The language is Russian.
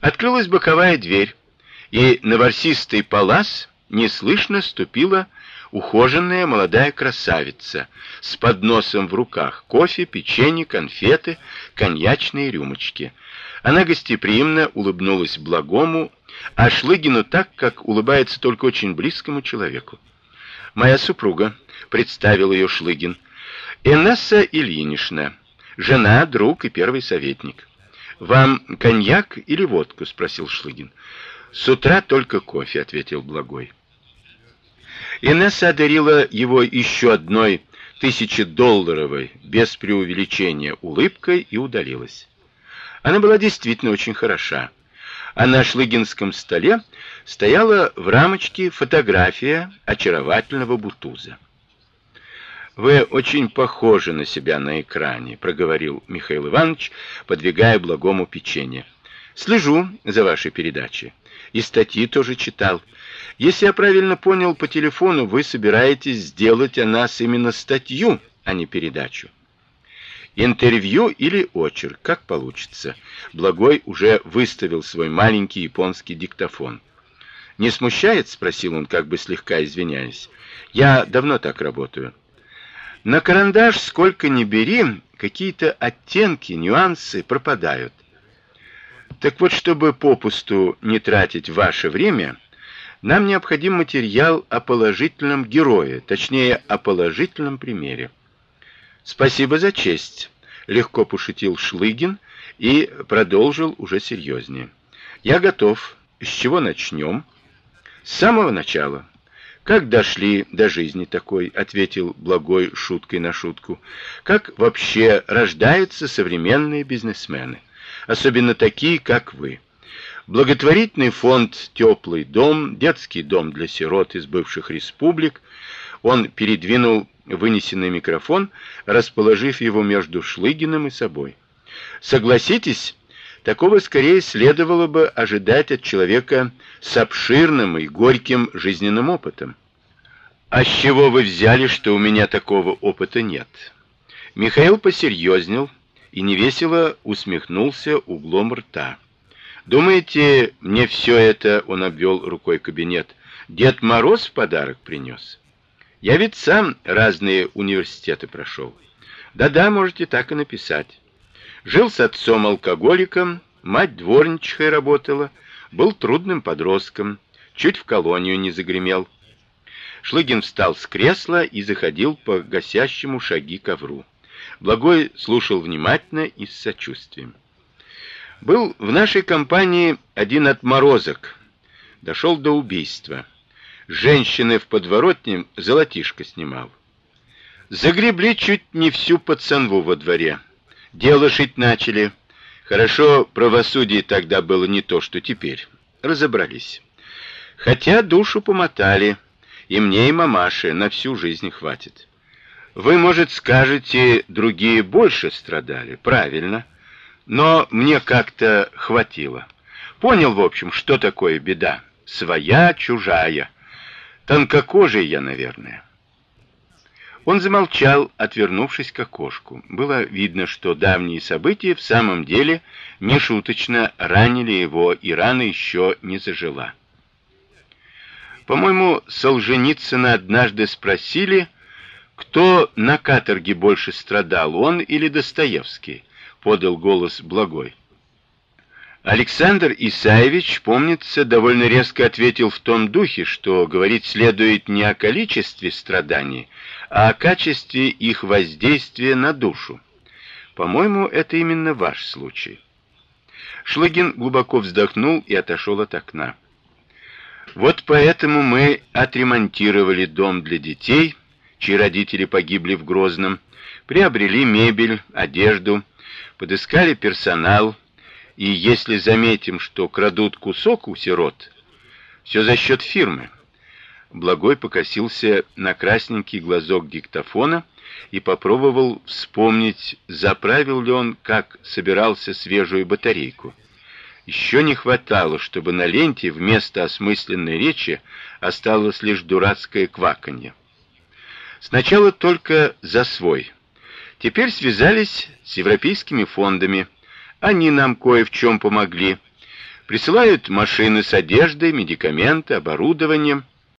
Открылась боковая дверь, и на ворсистый палас неслышно ступила ухоженная молодая красавица с подносом в руках, кофе, печенье, конфеты, коньячные рюмочки. Она гостеприимно улыбнулась благому, а Шлыгину так, как улыбается только очень близкому человеку. Моя супруга, представил ее Шлыгин. Инесса Ильинична, жена, друг и первый советник. Вам коньяк или водку, спросил Шлыгин. С утра только кофе, ответил Благой. Инесса одарила его еще одной тысячедолларовой, без преувеличения, улыбкой и удалилась. Она была действительно очень хороша. А на шлыгинском столе стояла в рамочке фотография очаровательного Бутуза. Вы очень похожи на себя на экране, проговорил Михаил Иванович, подвигая благому печенье. Слежу за вашей передачей. И статьи тоже читал. Если я правильно понял по телефону, вы собираетесь сделать о нас именно статью, а не передачу. Интервью или очерк, как получится. Благой уже выставил свой маленький японский диктофон. Не смущает, спросил он, как бы слегка извиняясь. Я давно так работаю. На карандаш сколько ни бери, какие-то оттенки, нюансы пропадают. Так вот, чтобы попусту не тратить ваше время, нам необходим материал о положительном герое, точнее, о положительном примере. Спасибо за честь, легко пошутил Шлыгин и продолжил уже серьезнее. Я готов. С чего начнем? С самого начала. Как дошли до жизни такой, ответил Благой шуткой на шутку. Как вообще рождаются современные бизнесмены? особенно такие, как вы. Благотворительный фонд Теплый дом, детский дом для сирот из бывших республик. Он передвинул вынесенный микрофон, расположив его между Шлыгиным и собой. Согласитесь, такого скорее следовало бы ожидать от человека с обширным и горьким жизненным опытом. А с чего вы взяли, что у меня такого опыта нет? Михаил посерьезнел, и невесело усмехнулся углом рта. Думаете, мне все это, он обвел рукой кабинет, Дед Мороз в подарок принес? Я ведь сам разные университеты прошел. Да-да, можете так и написать. Жил с отцом алкоголиком, мать дворничкой работала, был трудным подростком, чуть в колонию не загремел. Шлыгин встал с кресла и заходил по гасящему шаги ковру. Благой слушал внимательно и с сочувствием. Был в нашей компании один отморозок. Дошел до убийства. Женщины в подворотне золотишко снимал. Загребли чуть не всю пацанву во дворе. Дело шить начали. Хорошо, правосудие тогда было не то, что теперь. Разобрались. Хотя душу помотали, и мне, и мамаше на всю жизнь хватит. Вы, может, скажете, другие больше страдали, правильно? Но мне как-то хватило. Понял, в общем, что такое беда. Своя, чужая. Тонкокожий я, наверное. Он замолчал, отвернувшись к окошку. Было видно, что давние события в самом деле нешуточно ранили его, и рана еще не зажила. По-моему, Солженицына однажды спросили, кто на каторге больше страдал, он или Достоевский? подал голос Благой. Александр Исаевич, помнится, довольно резко ответил в том духе, что говорить следует не о количестве страданий, а о качестве их воздействия на душу. По-моему, это именно ваш случай. Шлагин глубоко вздохнул и отошел от окна. Вот поэтому мы отремонтировали дом для детей чьи родители погибли в Грозном, приобрели мебель, одежду, подыскали персонал, и если заметим, что крадут кусок у сирот, все за счет фирмы. Благой покосился на красненький глазок диктофона и попробовал вспомнить, заправил ли он, как собирался свежую батарейку. Еще не хватало, чтобы на ленте вместо осмысленной речи осталось лишь дурацкое кваканье. Сначала только за свой. Теперь связались с европейскими фондами. Они нам кое в чем помогли. Присылают машины с одеждой, медикаменты, оборудованием.